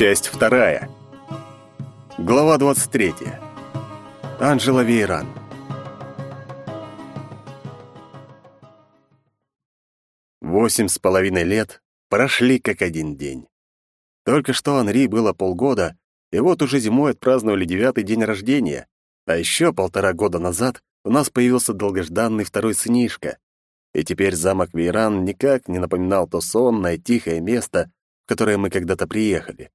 Часть вторая. Глава 23. Анжела Вейран. Восемь с половиной лет прошли как один день. Только что Анри было полгода, и вот уже зимой отпраздновали девятый день рождения, а еще полтора года назад у нас появился долгожданный второй сынишка. И теперь замок Вейран никак не напоминал то сонное, тихое место, в которое мы когда-то приехали.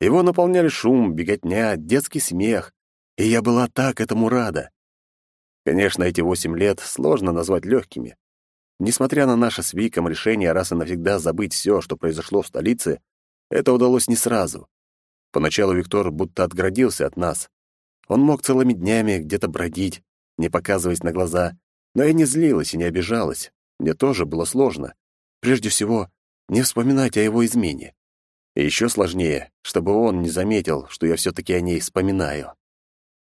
Его наполняли шум, беготня, детский смех, и я была так этому рада. Конечно, эти восемь лет сложно назвать легкими. Несмотря на наше с Виком решение раз и навсегда забыть все, что произошло в столице, это удалось не сразу. Поначалу Виктор будто отгородился от нас. Он мог целыми днями где-то бродить, не показываясь на глаза, но я не злилась и не обижалась. Мне тоже было сложно. Прежде всего, не вспоминать о его измене. И еще сложнее, чтобы он не заметил, что я все-таки о ней вспоминаю.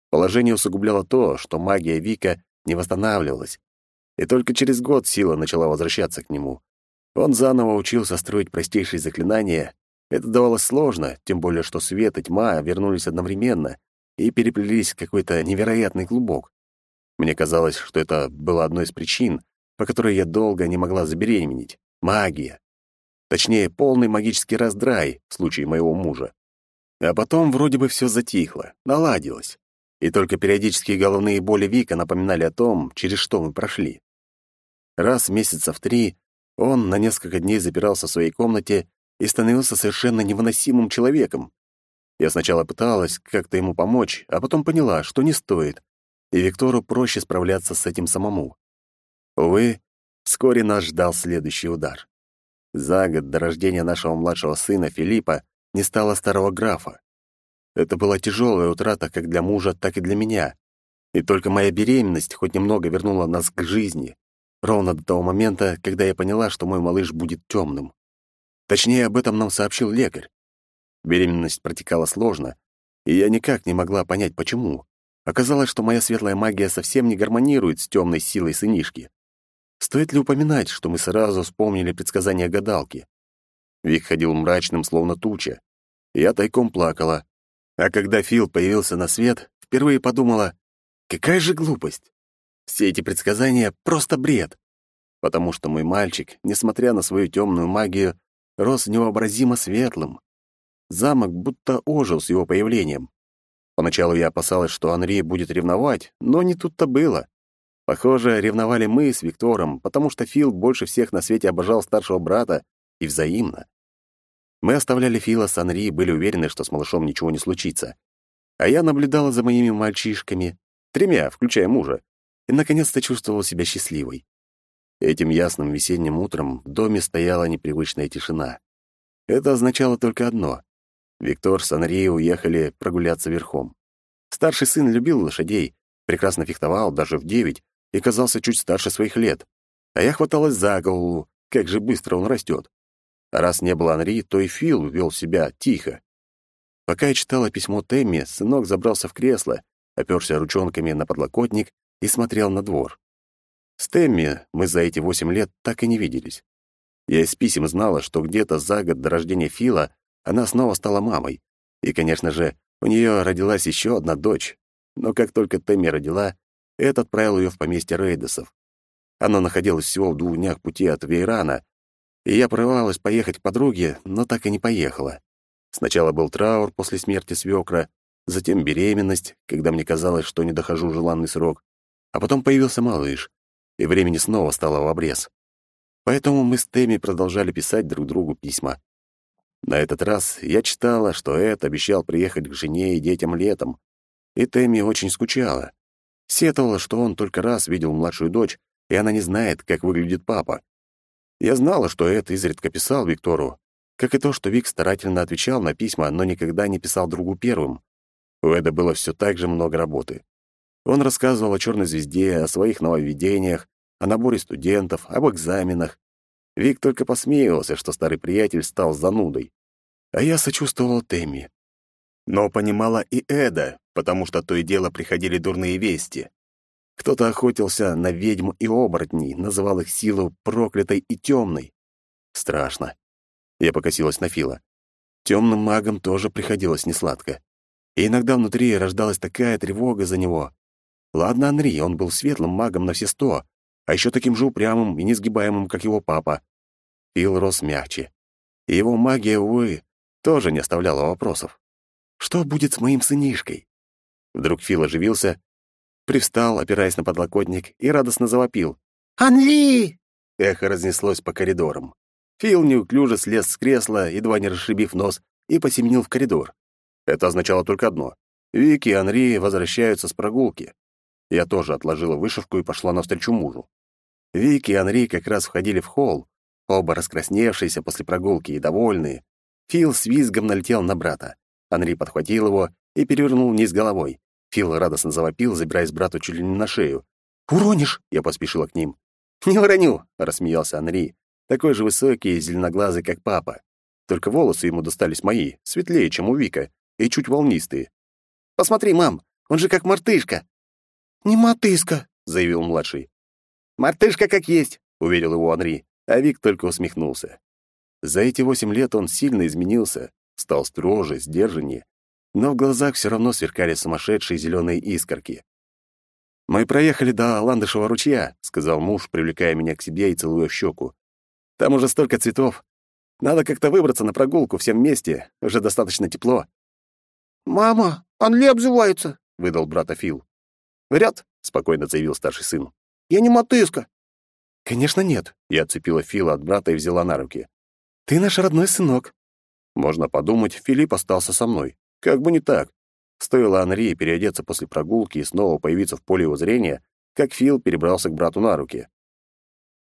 Положение усугубляло то, что магия Вика не восстанавливалась, и только через год сила начала возвращаться к нему. Он заново учился строить простейшие заклинания. Это давалось сложно, тем более что свет и тьма вернулись одновременно и переплелись в какой-то невероятный клубок. Мне казалось, что это было одной из причин, по которой я долго не могла забеременеть. Магия. Точнее, полный магический раздрай в случае моего мужа. А потом вроде бы все затихло, наладилось. И только периодические головные боли Вика напоминали о том, через что мы прошли. Раз месяца в три он на несколько дней запирался в своей комнате и становился совершенно невыносимым человеком. Я сначала пыталась как-то ему помочь, а потом поняла, что не стоит, и Виктору проще справляться с этим самому. Увы, вскоре нас ждал следующий удар. За год до рождения нашего младшего сына Филиппа не стало старого графа. Это была тяжелая утрата как для мужа, так и для меня. И только моя беременность хоть немного вернула нас к жизни, ровно до того момента, когда я поняла, что мой малыш будет темным. Точнее, об этом нам сообщил лекарь. Беременность протекала сложно, и я никак не могла понять, почему. Оказалось, что моя светлая магия совсем не гармонирует с темной силой сынишки. Стоит ли упоминать, что мы сразу вспомнили предсказания гадалки? Вик ходил мрачным, словно туча. Я тайком плакала. А когда Фил появился на свет, впервые подумала, какая же глупость. Все эти предсказания — просто бред. Потому что мой мальчик, несмотря на свою темную магию, рос невообразимо светлым. Замок будто ожил с его появлением. Поначалу я опасалась, что Анри будет ревновать, но не тут-то было. Похоже, ревновали мы с Виктором, потому что Фил больше всех на свете обожал старшего брата, и взаимно. Мы оставляли Фила с Анри и были уверены, что с малышом ничего не случится. А я наблюдала за моими мальчишками, тремя, включая мужа, и наконец-то чувствовала себя счастливой. Этим ясным весенним утром в доме стояла непривычная тишина. Это означало только одно. Виктор с Анри уехали прогуляться верхом. Старший сын любил лошадей, прекрасно фехтовал даже в девять, и казался чуть старше своих лет. А я хваталась за голову, как же быстро он растет. А раз не было Анри, то и Фил вел себя тихо. Пока я читала письмо Тэмми, сынок забрался в кресло, оперся ручонками на подлокотник и смотрел на двор. С Тэмми мы за эти восемь лет так и не виделись. Я из писем знала, что где-то за год до рождения Фила она снова стала мамой. И, конечно же, у нее родилась еще одна дочь. Но как только Тэмми родила, Эд отправил ее в поместье Рейдосов. Оно находилось всего в двух днях пути от Вейрана, и я порывалась поехать к подруге, но так и не поехала. Сначала был траур после смерти свекра, затем беременность, когда мне казалось, что не дохожу желанный срок, а потом появился малыш, и времени снова стало в обрез. Поэтому мы с Тэмми продолжали писать друг другу письма. На этот раз я читала, что Эд обещал приехать к жене и детям летом, и Тэмми очень скучала. Сетовала, что он только раз видел младшую дочь, и она не знает, как выглядит папа. Я знала, что Эд изредка писал Виктору, как и то, что Вик старательно отвечал на письма, но никогда не писал другу первым. У Эда было все так же много работы. Он рассказывал о черной звезде, о своих нововведениях, о наборе студентов, об экзаменах. Вик только посмеивался, что старый приятель стал занудой. А я сочувствовал Тэмми. Но понимала и Эда, потому что то и дело приходили дурные вести. Кто-то охотился на ведьм и оборотней, называл их силу проклятой и темной. Страшно. Я покосилась на Фила. Темным магам тоже приходилось несладко. И иногда внутри рождалась такая тревога за него. Ладно, Анри, он был светлым магом на все сто, а еще таким же упрямым и несгибаемым, как его папа. Фил рос мягче. И его магия, увы, тоже не оставляла вопросов. Что будет с моим сынишкой? Вдруг Фил оживился, привстал, опираясь на подлокотник, и радостно завопил. «Анли!» Эхо разнеслось по коридорам. Фил неуклюже слез с кресла, едва не расшибив нос, и посеменил в коридор. Это означало только одно. Вики и Анри возвращаются с прогулки. Я тоже отложила вышивку и пошла навстречу мужу. Вики и Анри как раз входили в холл, оба раскрасневшиеся после прогулки и довольные. Фил с визгом налетел на брата. Анри подхватил его и перевернул вниз головой. Фил радостно завопил, забираясь брату чуть ли не на шею. «Уронишь!» — я поспешила к ним. «Не уроню!» — рассмеялся Анри, такой же высокий и зеленоглазый, как папа. Только волосы ему достались мои, светлее, чем у Вика, и чуть волнистые. «Посмотри, мам, он же как мартышка!» «Не мартышка!» — заявил младший. «Мартышка как есть!» — уверил его Анри, а Вик только усмехнулся. За эти восемь лет он сильно изменился, стал строже, сдержаннее, но в глазах все равно сверкали сумасшедшие зеленые искорки. «Мы проехали до Ландышева ручья», — сказал муж, привлекая меня к себе и целуя в щеку. «Там уже столько цветов. Надо как-то выбраться на прогулку всем вместе. Уже достаточно тепло». «Мама, Анли обзывается», — выдал брата Фил. «Вряд», — спокойно заявил старший сын. «Я не мотыска». «Конечно нет», — я отцепила Фила от брата и взяла на руки. «Ты наш родной сынок». Можно подумать, Филипп остался со мной. Как бы не так. Стоило Анри переодеться после прогулки и снова появиться в поле его зрения, как Фил перебрался к брату на руки.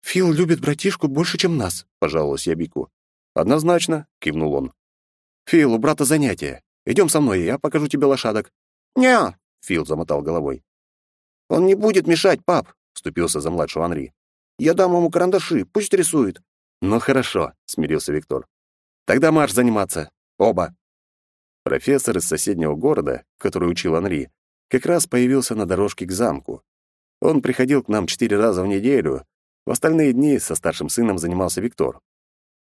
«Фил любит братишку больше, чем нас», — пожаловалась я Бику. «Однозначно», — кивнул он. «Фил, у брата занятия. Идем со мной, я покажу тебе лошадок». «Не», — Фил замотал головой. «Он не будет мешать, пап», — вступился за младшего Анри. «Я дам ему карандаши, пусть рисует». «Ну хорошо», — смирился Виктор. «Тогда марш заниматься. Оба». Профессор из соседнего города, который учил Анри, как раз появился на дорожке к замку. Он приходил к нам четыре раза в неделю, в остальные дни со старшим сыном занимался Виктор.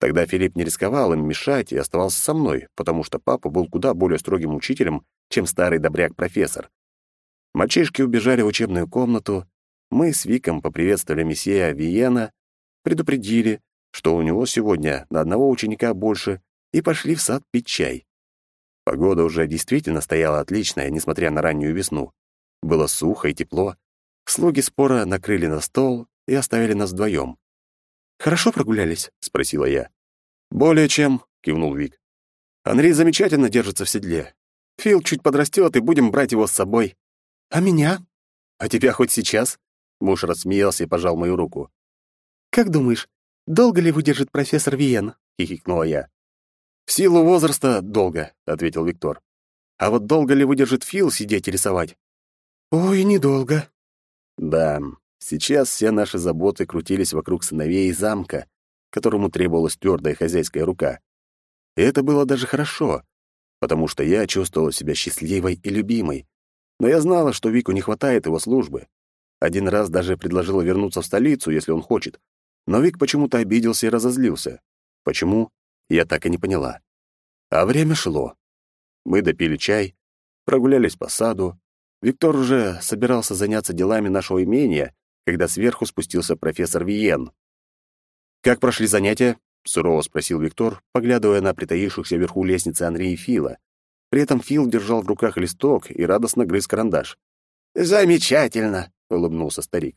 Тогда Филипп не рисковал им мешать и оставался со мной, потому что папа был куда более строгим учителем, чем старый добряк-профессор. Мальчишки убежали в учебную комнату, мы с Виком поприветствовали месье Виена, предупредили, что у него сегодня на одного ученика больше, и пошли в сад пить чай. Погода уже действительно стояла отличная, несмотря на раннюю весну. Было сухо и тепло. Слуги спора накрыли на стол и оставили нас вдвоем. «Хорошо прогулялись?» — спросила я. «Более чем», — кивнул Вик. «Анри замечательно держится в седле. Фил чуть подрастет, и будем брать его с собой». «А меня?» «А тебя хоть сейчас?» Муж рассмеялся и пожал мою руку. «Как думаешь, долго ли выдержит профессор Виен?» — хихикнула я. «В силу возраста долго», — ответил Виктор. «А вот долго ли выдержит Фил сидеть и рисовать?» «Ой, недолго». Да, сейчас все наши заботы крутились вокруг сыновей замка, которому требовалась твердая хозяйская рука. И это было даже хорошо, потому что я чувствовала себя счастливой и любимой. Но я знала, что Вику не хватает его службы. Один раз даже предложила вернуться в столицу, если он хочет. Но Вик почему-то обиделся и разозлился. Почему? я так и не поняла. А время шло. Мы допили чай, прогулялись по саду. Виктор уже собирался заняться делами нашего имения, когда сверху спустился профессор Виен. «Как прошли занятия?» — сурово спросил Виктор, поглядывая на притаившихся вверху лестницы Андрея и Фила. При этом Фил держал в руках листок и радостно грыз карандаш. «Замечательно!» — улыбнулся старик.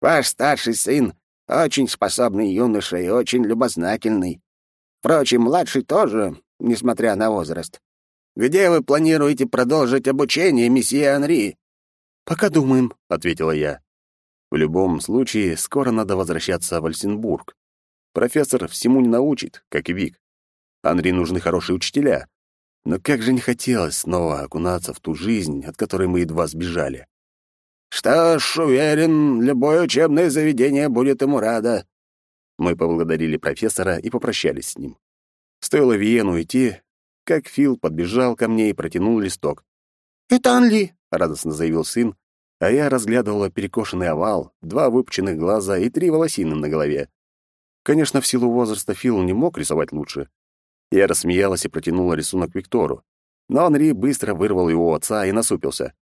«Ваш старший сын очень способный юноша и очень любознательный. Впрочем, младший тоже, несмотря на возраст. Где вы планируете продолжить обучение, месье Анри?» «Пока думаем», — ответила я. «В любом случае, скоро надо возвращаться в Альсенбург. Профессор всему не научит, как и Вик. Анри нужны хорошие учителя. Но как же не хотелось снова окунаться в ту жизнь, от которой мы едва сбежали». «Что ж, уверен, любое учебное заведение будет ему радо», мы поблагодарили профессора и попрощались с ним. Стоило Виену уйти, как Фил подбежал ко мне и протянул листок. «Это Анли», — радостно заявил сын, а я разглядывала перекошенный овал, два выпученных глаза и три волосины на голове. Конечно, в силу возраста Фил не мог рисовать лучше. Я рассмеялась и протянула рисунок Виктору. Но Анри быстро вырвал его у отца и насупился.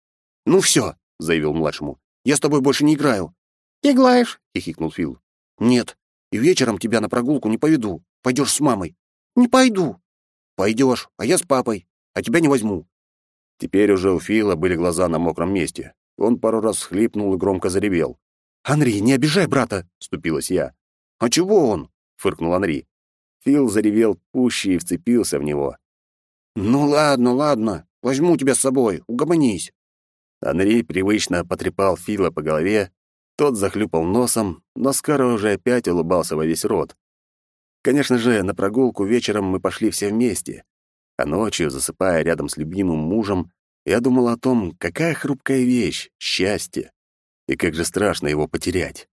«Ну все, заявил младшему. «Я с тобой больше не играю». «Играешь?» — хихикнул Фил. «Нет, и вечером тебя на прогулку не поведу. Пойдешь с мамой». «Не пойду». «Пойдешь, а я с папой, а тебя не возьму». Теперь уже у Фила были глаза на мокром месте. Он пару раз всхлипнул и громко заревел. «Анри, не обижай брата!» — вступилась я. «А чего он?» — фыркнул Анри. Фил заревел пуще и вцепился в него. «Ну ладно, ладно, возьму тебя с собой, угомонись». Анри привычно потрепал Фила по голове, тот захлюпал носом, но скоро уже опять улыбался во весь рот. Конечно же, на прогулку вечером мы пошли все вместе, а ночью, засыпая рядом с любимым мужем, я думал о том, какая хрупкая вещь — счастье, и как же страшно его потерять.